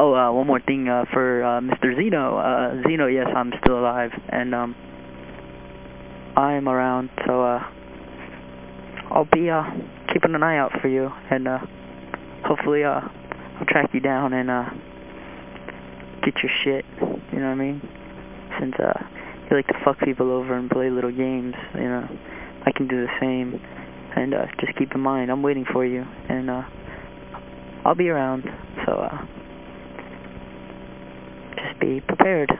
Oh, uh, one more thing uh, for uh, Mr. Zeno. Uh, Zeno, yes, I'm still alive, and um, I'm around, so uh, I'll be uh, keeping an eye out for you, and uh, hopefully uh, I'll track you down and uh, get your shit, you know what I mean? Since uh, you like to fuck people over and play little games, you know, I can do the same, and uh, just keep in mind, I'm waiting for you, and uh, I'll be around, so uh, be prepared.